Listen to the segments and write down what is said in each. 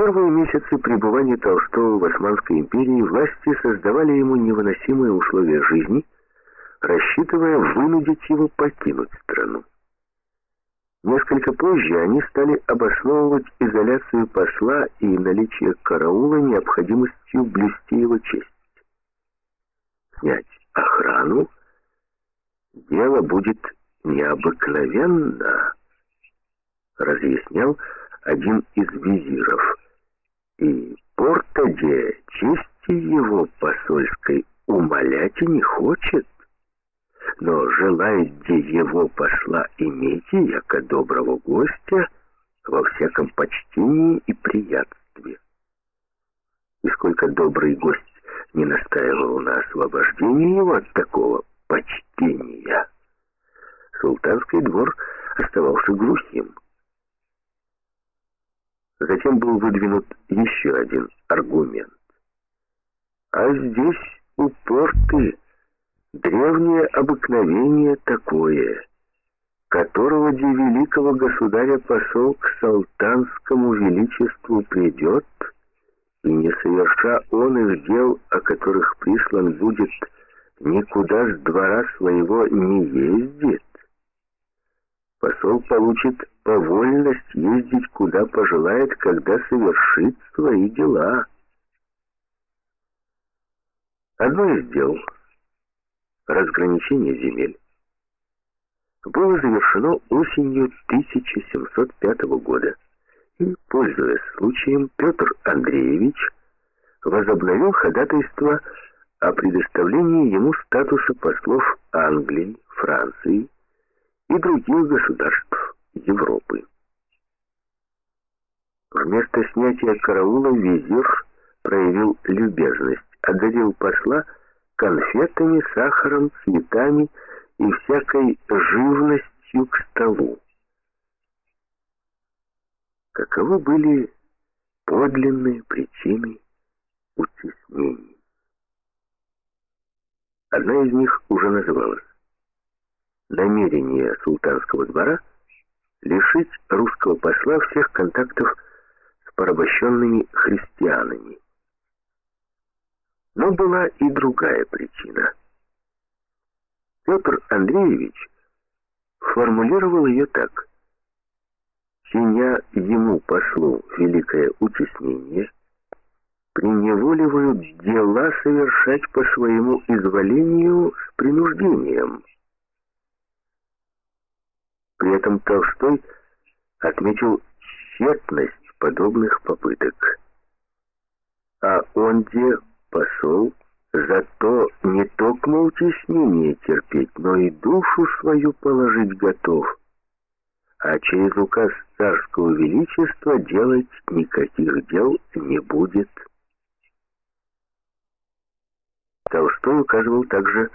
первые месяцы пребывания Толстого в Османской империи власти создавали ему невыносимые условия жизни, рассчитывая вынудить его покинуть страну. Несколько позже они стали обосновывать изоляцию посла и наличие караула необходимостью блюсти его честь. Снять охрану дело будет необыкновенно, разъяснял один из визиров. Портаде чести его посольской умолять и не хочет но желает де его посла имейте, яко доброго гостя, во всяком почтении и приятстве. И сколько добрый гость не настаивал на освобождении его от такого почтения, султанский двор оставался глухим. Затем был выдвинут еще один аргумент. А здесь упорты Древнее обыкновение такое, которого де великого государя посол к салтанскому величеству придет, и не соверша он их дел, о которых прислан будет, никуда с двора своего не ездит. Посол получит повольность ездить куда пожелает, когда совершит свои дела. Одно из дел — разграничение земель было завершено осенью 1705 года, и, пользуясь случаем, Петр Андреевич возобновил ходатайство о предоставлении ему статуса послов Англии, Франции и других государств Европы. Вместо снятия караула визир проявил любезность, одарил посла конфетами, сахаром, цветами и всякой живностью к столу. Каковы были подлинные причины утеснений? Одна из них уже называлась намерение султанского двора лишить русского посла всех контактов с порабощенными христианами. Но была и другая причина. Петр Андреевич формулировал ее так. Чиня ему послу великое утеснение, приневоливают дела совершать по своему изволению с принуждением. При этом Толстой отметил тщетность подобных попыток. А он где посол зато не только утеснение терпеть, но и душу свою положить готов, а через указ царского величества делать никаких дел не будет. Толстой указывал также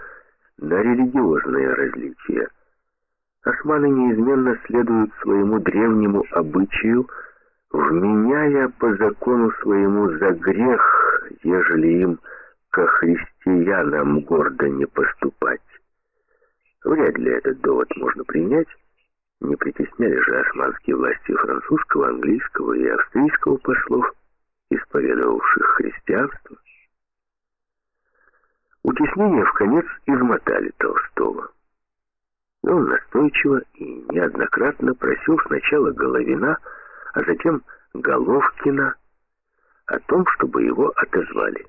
на религиозные различия. Османы неизменно следуют своему древнему обычаю, вменяя по закону своему за грех ежели им ко христианам гордо не поступать. Вряд ли этот довод можно принять. Не притесняли же османские власти французского, английского и австрийского послов, исповедовавших христианство. Утеснения в конец измотали Толстого. Но он настойчиво и неоднократно просил сначала Головина, а затем Головкина о том, чтобы его отозвали.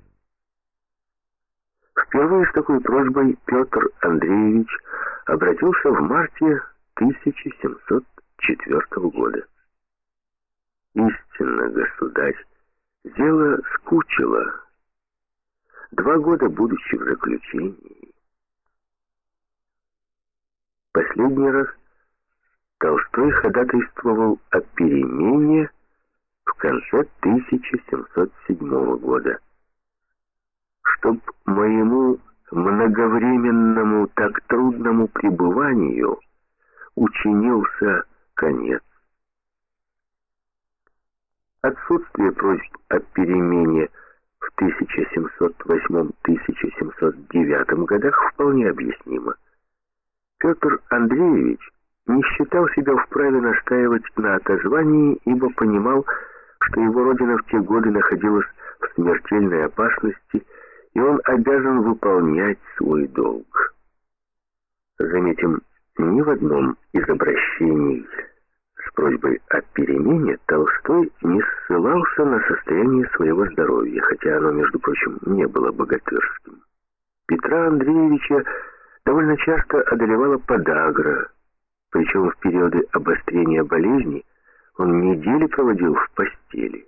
Впервые с такой просьбой Петр Андреевич обратился в марте 1704 года. Истинно, государь, дело скучило. Два года будучи в заключении. Последний раз Толстой ходатайствовал о перемене в конце 1707 года. Чтоб моему многовременному так трудному пребыванию учинился конец. Отсутствие просьб о перемене в 1708-1709 годах вполне объяснимо. Петр Андреевич не считал себя вправе настаивать на отозвании, ибо понимал, что его родина в те годы находилась в смертельной опасности, и он обязан выполнять свой долг. Заметим, ни в одном из обращений с просьбой о перемене Толстой не ссылался на состояние своего здоровья, хотя оно, между прочим, не было богатырским. Петра Андреевича довольно часто одолевала подагра, причем в периоды обострения болезни он недели проводил в постели.